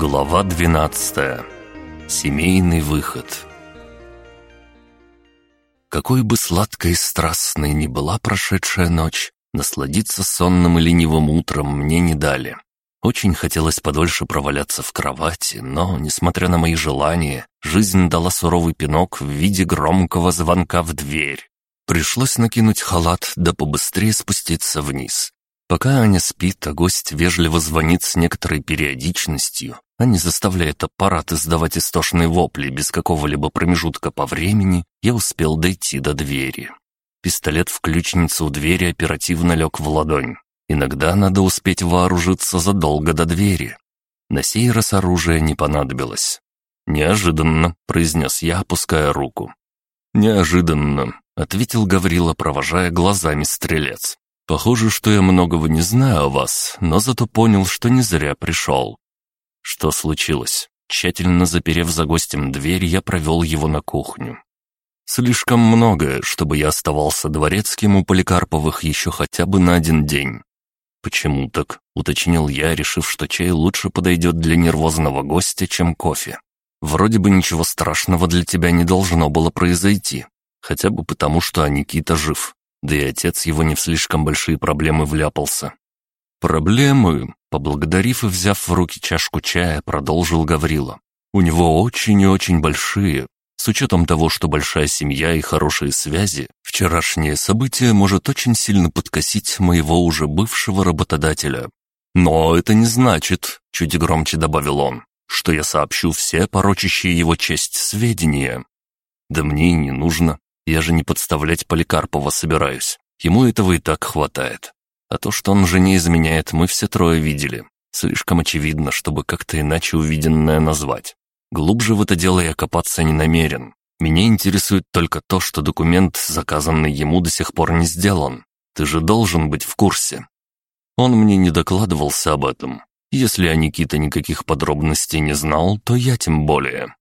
Глава 12. Семейный выход. Какой бы сладкой и страстной ни была прошедшая ночь, насладиться сонным и ленивым утром мне не дали. Очень хотелось подольше проваляться в кровати, но, несмотря на мои желания, жизнь дала суровый пинок в виде громкого звонка в дверь. Пришлось накинуть халат, да побыстрее спуститься вниз. Пока Аня спит, а гость вежливо звонит с некоторой периодичностью, а не заставляет аппарат издавать истошные вопли без какого-либо промежутка по времени, я успел дойти до двери. Пистолет в ключницу у двери оперативно лег в ладонь. Иногда надо успеть вооружиться задолго до двери. На сей раз оружие не понадобилось. «Неожиданно», — произнес я, опуская руку. «Неожиданно», — ответил Гаврила, провожая глазами стрелец. Похоже, что я многого не знаю о вас, но зато понял, что не зря пришел. Что случилось? Тщательно заперев за гостем дверь, я провел его на кухню. Слишком многое, чтобы я оставался дворецким у Поликарповых еще хотя бы на один день. «Почему так?» — уточнил я, решив, что чай лучше подойдет для нервозного гостя, чем кофе. «Вроде бы ничего страшного для тебя не должно было произойти, хотя бы потому, что Никита жив да и отец его не в слишком большие проблемы вляпался. «Проблемы?» — поблагодарив и взяв в руки чашку чая, продолжил Гаврила. «У него очень и очень большие. С учетом того, что большая семья и хорошие связи, вчерашнее событие может очень сильно подкосить моего уже бывшего работодателя. Но это не значит, — чуть громче добавил он, — что я сообщу все порочащие его честь сведения. Да мне и не нужно. Я же не подставлять Поликарпова собираюсь. Ему этого и так хватает. А то, что он жене изменяет, мы все трое видели. Слишком очевидно, чтобы как-то иначе увиденное назвать. Глубже в это дело я копаться не намерен. Меня интересует только то, что документ, заказанный ему, до сих пор не сделан. Ты же должен быть в курсе. Он мне не докладывался об этом. Если о Никита никаких подробностей не знал, то я тем более.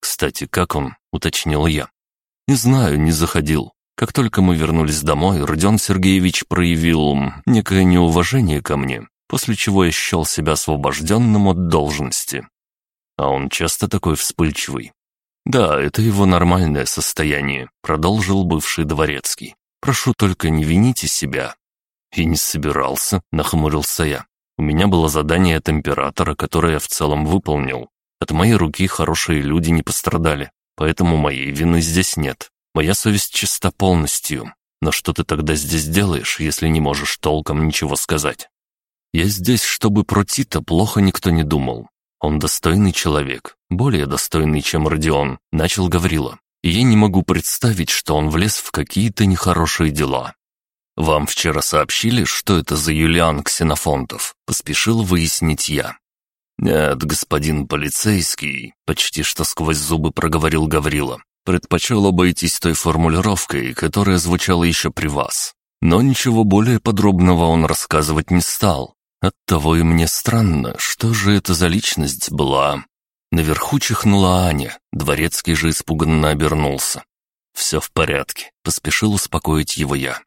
«Кстати, как он?» — уточнил я. «Не знаю, не заходил. Как только мы вернулись домой, Родион Сергеевич проявил некое неуважение ко мне, после чего я счел себя освобожденным от должности. А он часто такой вспыльчивый. «Да, это его нормальное состояние», — продолжил бывший дворецкий. «Прошу только не вините себя». «И не собирался», — нахмурился я. «У меня было задание от императора, которое я в целом выполнил. От моей руки хорошие люди не пострадали поэтому моей вины здесь нет. Моя совесть чиста полностью. Но что ты тогда здесь делаешь, если не можешь толком ничего сказать? Я здесь, чтобы про Тита плохо никто не думал. Он достойный человек, более достойный, чем Родион, начал Гаврила. И я не могу представить, что он влез в какие-то нехорошие дела. «Вам вчера сообщили, что это за Юлиан Ксенофонтов?» — поспешил выяснить я. «Нет, господин полицейский», — почти что сквозь зубы проговорил Гаврила, «предпочел обойтись той формулировкой, которая звучала еще при вас. Но ничего более подробного он рассказывать не стал. Оттого и мне странно, что же это за личность была». Наверху чихнула Аня, дворецкий же испуганно обернулся. «Все в порядке», — поспешил успокоить его я.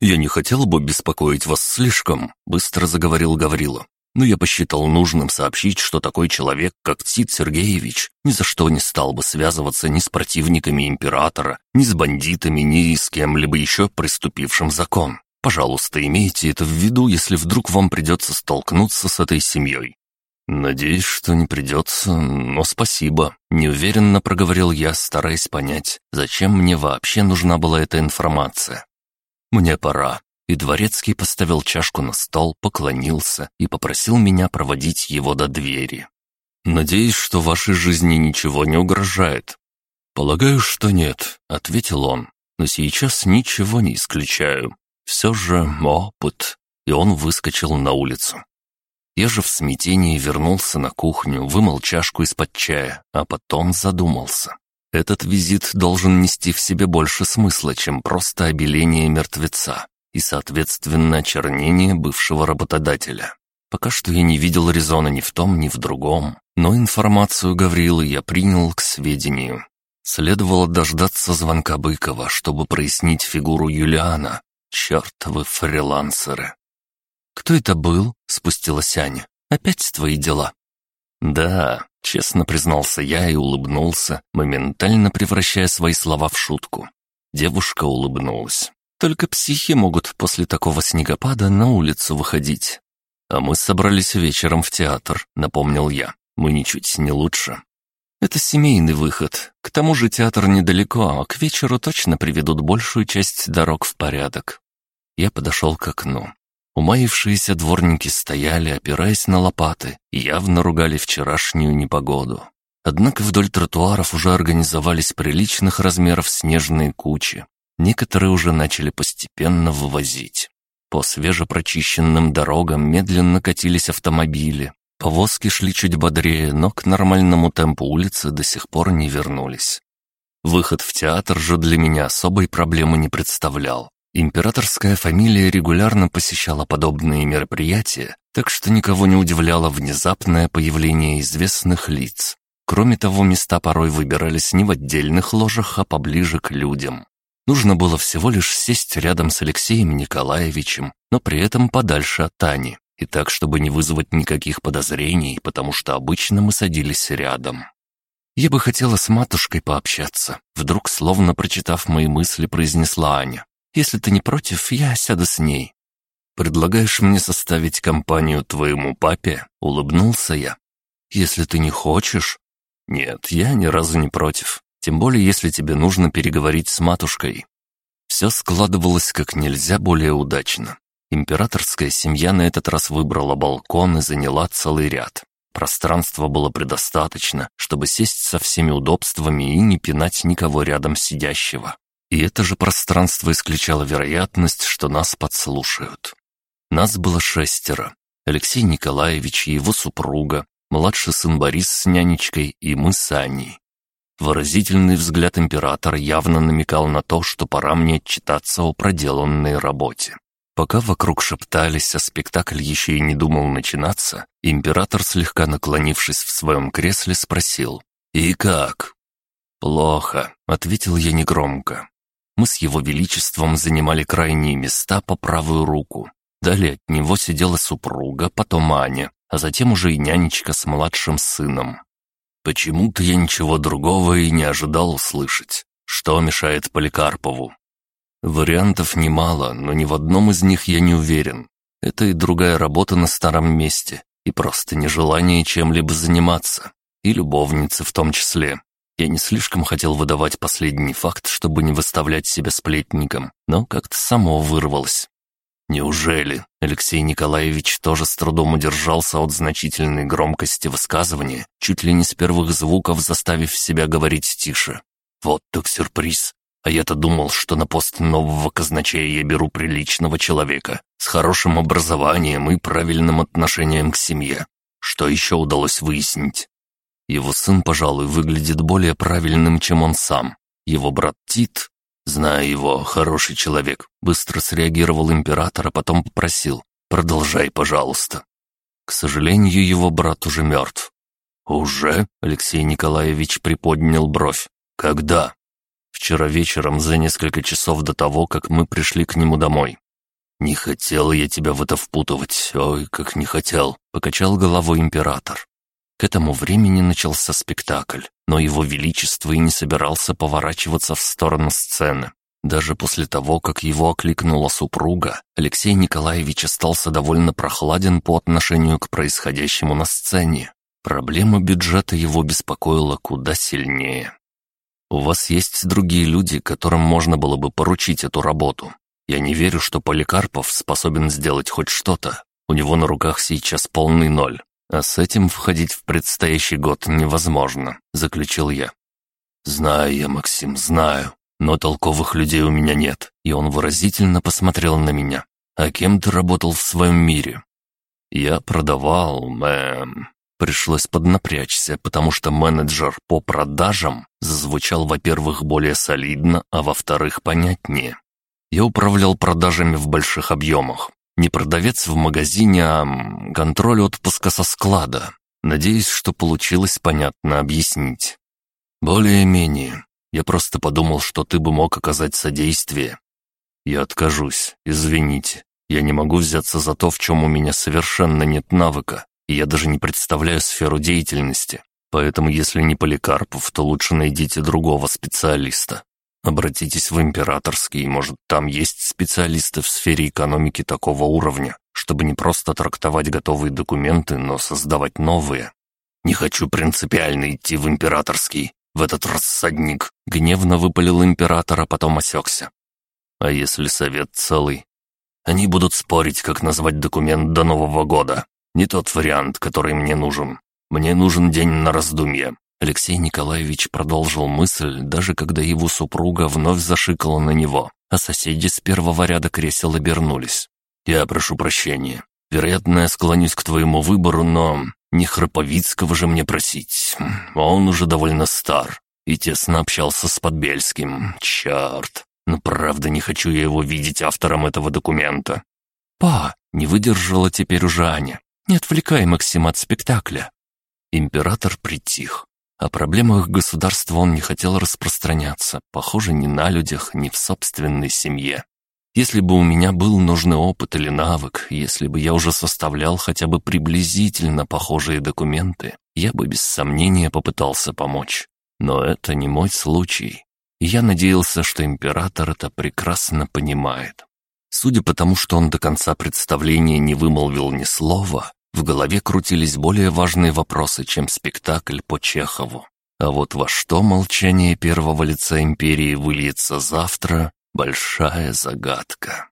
«Я не хотел бы беспокоить вас слишком», — быстро заговорил Гаврила но я посчитал нужным сообщить, что такой человек, как Тит Сергеевич, ни за что не стал бы связываться ни с противниками императора, ни с бандитами, ни с кем-либо еще приступившим закон. Пожалуйста, имейте это в виду, если вдруг вам придется столкнуться с этой семьей. «Надеюсь, что не придется, но спасибо», — неуверенно проговорил я, стараясь понять, зачем мне вообще нужна была эта информация. «Мне пора и дворецкий поставил чашку на стол, поклонился и попросил меня проводить его до двери. «Надеюсь, что вашей жизни ничего не угрожает». «Полагаю, что нет», — ответил он, «но сейчас ничего не исключаю. Все же опыт». И он выскочил на улицу. Я же в смятении вернулся на кухню, вымыл чашку из-под чая, а потом задумался. Этот визит должен нести в себе больше смысла, чем просто обеление мертвеца и, соответственно, очернение бывшего работодателя. Пока что я не видел резона ни в том, ни в другом, но информацию Гаврилы я принял к сведению. Следовало дождаться звонка Быкова, чтобы прояснить фигуру Юлиана. Чертовы фрилансеры. «Кто это был?» — спустилась Аня. «Опять твои дела?» «Да», — честно признался я и улыбнулся, моментально превращая свои слова в шутку. Девушка улыбнулась. «Только психи могут после такого снегопада на улицу выходить». «А мы собрались вечером в театр», — напомнил я. «Мы ничуть не лучше». «Это семейный выход. К тому же театр недалеко, а к вечеру точно приведут большую часть дорог в порядок». Я подошел к окну. Умаившиеся дворники стояли, опираясь на лопаты, и явно ругали вчерашнюю непогоду. Однако вдоль тротуаров уже организовались приличных размеров снежные кучи. Некоторые уже начали постепенно вывозить. По свежепрочищенным дорогам медленно катились автомобили. Повозки шли чуть бодрее, но к нормальному темпу улицы до сих пор не вернулись. Выход в театр же для меня особой проблемы не представлял. Императорская фамилия регулярно посещала подобные мероприятия, так что никого не удивляло внезапное появление известных лиц. Кроме того, места порой выбирались не в отдельных ложах, а поближе к людям. Нужно было всего лишь сесть рядом с Алексеем Николаевичем, но при этом подальше от Тани, и так, чтобы не вызвать никаких подозрений, потому что обычно мы садились рядом. «Я бы хотела с матушкой пообщаться», вдруг, словно прочитав мои мысли, произнесла Аня. Если ты не против, я сяду с ней». «Предлагаешь мне составить компанию твоему папе?» — улыбнулся я. «Если ты не хочешь...» «Нет, я ни разу не против. Тем более, если тебе нужно переговорить с матушкой». Все складывалось как нельзя более удачно. Императорская семья на этот раз выбрала балкон и заняла целый ряд. Пространства было предостаточно, чтобы сесть со всеми удобствами и не пинать никого рядом сидящего. И это же пространство исключало вероятность, что нас подслушают. Нас было шестеро. Алексей Николаевич и его супруга, младший сын Борис с нянечкой и мы с Аней. Выразительный взгляд императора явно намекал на то, что пора мне отчитаться о проделанной работе. Пока вокруг шептались, а спектакль еще и не думал начинаться, император, слегка наклонившись в своем кресле, спросил «И как?» «Плохо», — ответил я негромко. Мы с его величеством занимали крайние места по правую руку. Далее от него сидела супруга, потом Аня, а затем уже и нянечка с младшим сыном. Почему-то я ничего другого и не ожидал услышать. Что мешает Поликарпову? Вариантов немало, но ни в одном из них я не уверен. Это и другая работа на старом месте, и просто нежелание чем-либо заниматься, и любовницы в том числе. Я не слишком хотел выдавать последний факт, чтобы не выставлять себя сплетником, но как-то само вырвалось. Неужели Алексей Николаевич тоже с трудом удержался от значительной громкости высказывания, чуть ли не с первых звуков заставив себя говорить тише? Вот так сюрприз. А я-то думал, что на пост нового казначея я беру приличного человека, с хорошим образованием и правильным отношением к семье. Что еще удалось выяснить? Его сын, пожалуй, выглядит более правильным, чем он сам. Его брат Тит, зная его, хороший человек, быстро среагировал император, а потом попросил «Продолжай, пожалуйста». К сожалению, его брат уже мертв. «Уже?» — Алексей Николаевич приподнял бровь. «Когда?» «Вчера вечером, за несколько часов до того, как мы пришли к нему домой». «Не хотел я тебя в это впутывать, ой, как не хотел», — покачал головой император. К этому времени начался спектакль, но его величество и не собирался поворачиваться в сторону сцены. Даже после того, как его окликнула супруга, Алексей Николаевич остался довольно прохладен по отношению к происходящему на сцене. Проблема бюджета его беспокоила куда сильнее. «У вас есть другие люди, которым можно было бы поручить эту работу. Я не верю, что Поликарпов способен сделать хоть что-то. У него на руках сейчас полный ноль. А с этим входить в предстоящий год невозможно», — заключил я. «Знаю я, Максим, знаю, но толковых людей у меня нет». И он выразительно посмотрел на меня. «А кем ты работал в своем мире?» «Я продавал, мэм...» Пришлось поднапрячься, потому что менеджер по продажам зазвучал, во-первых, более солидно, а во-вторых, понятнее. Я управлял продажами в больших объемах, не продавец в магазине, а контроль отпуска со склада. Надеюсь, что получилось понятно объяснить. Более-менее. Я просто подумал, что ты бы мог оказать содействие. Я откажусь, извините. Я не могу взяться за то, в чем у меня совершенно нет навыка. и я даже не представляю сферу деятельности. Поэтому, если не Поликарпов, то лучше найдите другого специалиста. Обратитесь в императорский, может, там есть специалисты в сфере экономики такого уровня, чтобы не просто трактовать готовые документы, но создавать новые. Не хочу принципиально идти в императорский, в этот рассадник. Гневно выпалил император, а потом осекся. А если совет целый? Они будут спорить, как назвать документ до Нового года. Не тот вариант, который мне нужен. «Мне нужен день на раздумье». Алексей Николаевич продолжил мысль, даже когда его супруга вновь зашикала на него, а соседи с первого ряда кресел обернулись. «Я прошу прощения. Вероятно, я склонюсь к твоему выбору, но не Храповицкого же мне просить. Он уже довольно стар и тесно общался с Подбельским. Черт. Но правда не хочу я его видеть автором этого документа». «Па!» — не выдержала теперь уже Аня. «Не отвлекай Максима от спектакля. Император притих. О проблемах государства он не хотел распространяться, похоже, ни на людях, ни в собственной семье. Если бы у меня был нужный опыт или навык, если бы я уже составлял хотя бы приблизительно похожие документы, я бы без сомнения попытался помочь. Но это не мой случай. Я надеялся, что император это прекрасно понимает. Судя по тому, что он до конца представления не вымолвил ни слова, в голове крутились более важные вопросы, чем спектакль по Чехову. А вот во что молчание первого лица империи выльется завтра – большая загадка.